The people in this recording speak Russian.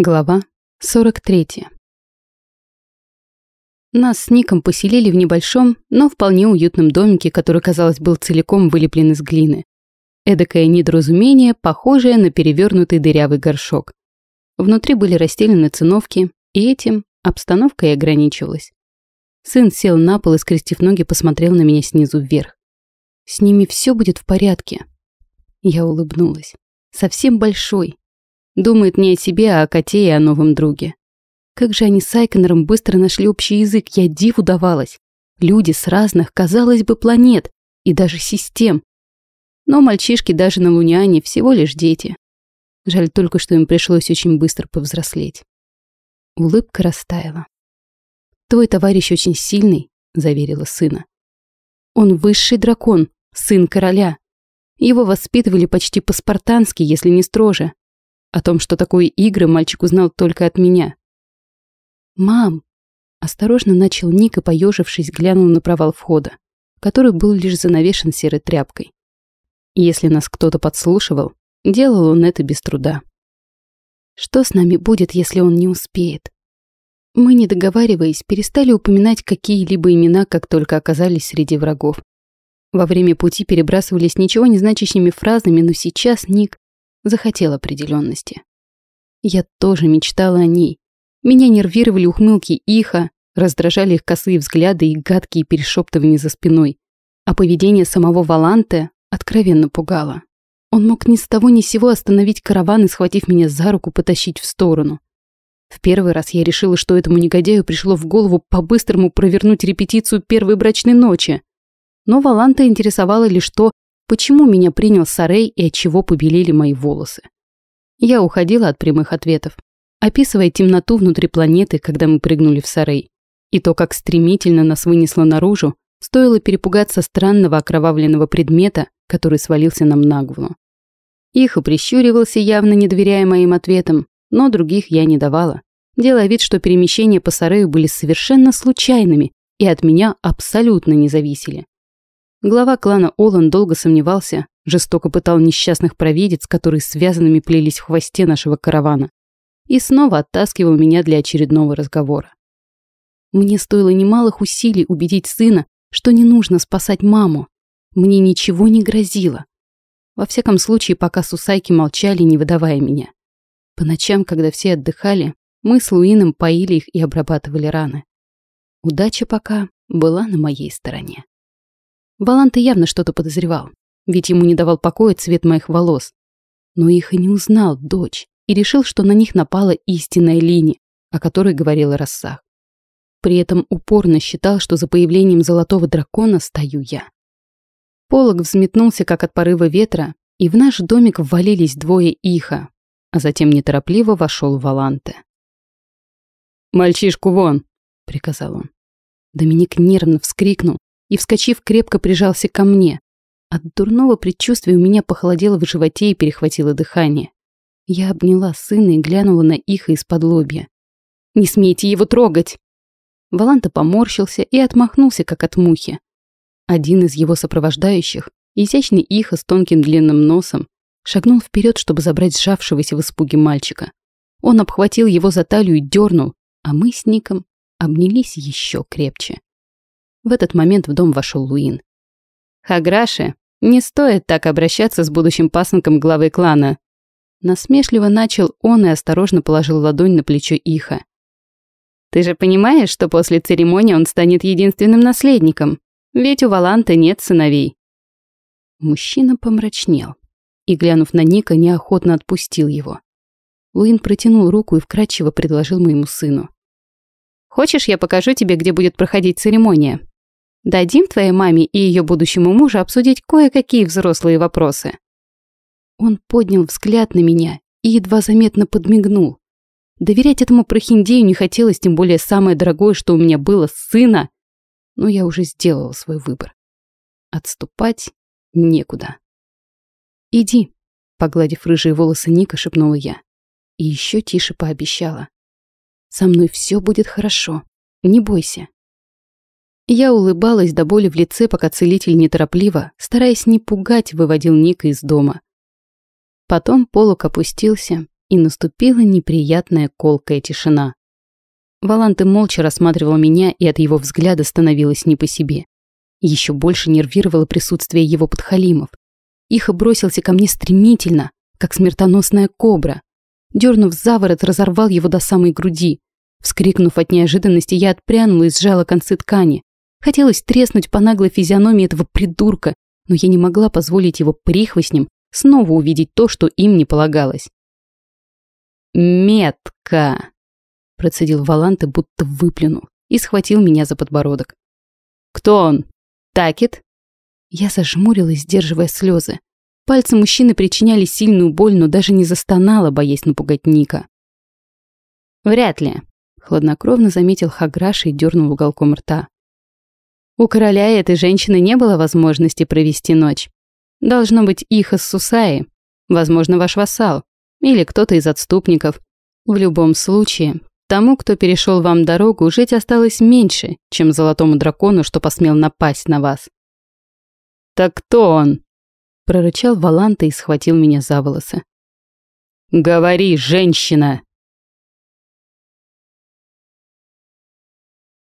Глава 43. Нас с Ником поселили в небольшом, но вполне уютном домике, который, казалось, был целиком вылеплен из глины. Эдакое недоразумение, похожее на перевернутый дырявый горшок. Внутри были расстелены циновки, и этим обстановка и ограничивалась. Сын сел на пол и, скрестив ноги, посмотрел на меня снизу вверх. «С ними все будет в порядке». Я улыбнулась. «Совсем большой, Думает не о себе, а о коте и о новом друге. Как же они с Айконером быстро нашли общий язык, я диву давалась. Люди с разных, казалось бы, планет и даже систем. Но мальчишки даже на Луняне всего лишь дети. Жаль только, что им пришлось очень быстро повзрослеть. Улыбка растаяла. «Твой товарищ очень сильный», — заверила сына. «Он высший дракон, сын короля. Его воспитывали почти по-спартански, если не строже. О том, что такое игры, мальчик узнал только от меня. «Мам!» Осторожно начал Ник и, поежившись, глянул на провал входа, который был лишь занавешен серой тряпкой. Если нас кто-то подслушивал, делал он это без труда. Что с нами будет, если он не успеет? Мы, не договариваясь, перестали упоминать какие-либо имена, как только оказались среди врагов. Во время пути перебрасывались ничего не значащими фразами, но сейчас Ник захотел определенности. Я тоже мечтала о ней. Меня нервировали ухмылки Иха, раздражали их косые взгляды и гадкие перешептывания за спиной. А поведение самого Валанте откровенно пугало. Он мог ни с того ни сего остановить караван и, схватив меня за руку, потащить в сторону. В первый раз я решила, что этому негодяю пришло в голову по-быстрому провернуть репетицию первой брачной ночи. Но Валанта интересовало лишь то, Почему меня принял Сарей и от чего побелели мои волосы? Я уходила от прямых ответов, описывая темноту внутри планеты, когда мы прыгнули в Сарей. И то, как стремительно нас вынесло наружу, стоило перепугаться странного окровавленного предмета, который свалился нам на голову. Их прищуривался, явно не доверяя моим ответам, но других я не давала, делая вид, что перемещения по Сарею были совершенно случайными и от меня абсолютно не зависели. Глава клана Олан долго сомневался, жестоко пытал несчастных провидец, которые связанными плелись в хвосте нашего каравана, и снова оттаскивал меня для очередного разговора. Мне стоило немалых усилий убедить сына, что не нужно спасать маму. Мне ничего не грозило. Во всяком случае, пока сусайки молчали, не выдавая меня. По ночам, когда все отдыхали, мы с Луином поили их и обрабатывали раны. Удача пока была на моей стороне. Баланта явно что-то подозревал, ведь ему не давал покоя цвет моих волос. Но их и не узнал дочь, и решил, что на них напала истинная Лини, о которой говорила Рассах. При этом упорно считал, что за появлением золотого дракона стою я. Полог взметнулся, как от порыва ветра, и в наш домик ввалились двое иха, а затем неторопливо вошел Валанте. «Мальчишку вон!» — приказал он. Доминик нервно вскрикнул, и, вскочив, крепко прижался ко мне. От дурного предчувствия у меня похолодело в животе и перехватило дыхание. Я обняла сына и глянула на их из-под лобья. «Не смейте его трогать!» Валанта поморщился и отмахнулся, как от мухи. Один из его сопровождающих, изящный иха с тонким длинным носом, шагнул вперед, чтобы забрать сжавшегося в испуге мальчика. Он обхватил его за талию и дернул, а мы с Ником обнялись еще крепче. В этот момент в дом вошел Луин. «Хаграше, не стоит так обращаться с будущим пасынком главы клана». Насмешливо начал он и осторожно положил ладонь на плечо Иха. «Ты же понимаешь, что после церемонии он станет единственным наследником? Ведь у Валанта нет сыновей». Мужчина помрачнел и, глянув на Ника, неохотно отпустил его. Луин протянул руку и вкрадчиво предложил моему сыну. «Хочешь, я покажу тебе, где будет проходить церемония?» Дадим твоей маме и ее будущему мужу обсудить кое-какие взрослые вопросы». Он поднял взгляд на меня и едва заметно подмигнул. Доверять этому прохиндею не хотелось, тем более самое дорогое, что у меня было, сына. Но я уже сделала свой выбор. Отступать некуда. «Иди», — погладив рыжие волосы Ника, шепнула я. И еще тише пообещала. «Со мной все будет хорошо. Не бойся». Я улыбалась до боли в лице, пока целитель неторопливо, стараясь не пугать, выводил Ника из дома. Потом полок опустился, И наступила неприятная колкая тишина. Валанты молча рассматривал меня, и от его взгляда становилось не по себе. Еще больше нервировало присутствие его подхалимов. Иха бросился ко мне стремительно, как смертоносная кобра. Дернув за ворот, разорвал его до самой груди. Вскрикнув от неожиданности, я отпрянула и сжала концы ткани. Хотелось треснуть по наглой физиономии этого придурка, но я не могла позволить его прихвостням снова увидеть то, что им не полагалось. «Метка!» – процедил Валанте, будто выплюнул, и схватил меня за подбородок. «Кто он? Такет?» Я зажмурилась, сдерживая слезы. Пальцы мужчины причиняли сильную боль, но даже не застонала, боясь напугать Ника. «Вряд ли», — хладнокровно заметил Хаграш и дернул уголком рта. «У короля и этой женщины не было возможности провести ночь. Должно быть их из Сусаи, возможно, ваш вассал, или кто-то из отступников. В любом случае, тому, кто перешел вам дорогу, жить осталось меньше, чем золотому дракону, что посмел напасть на вас». «Так кто он?» – прорычал Валанта и схватил меня за волосы. «Говори, женщина!»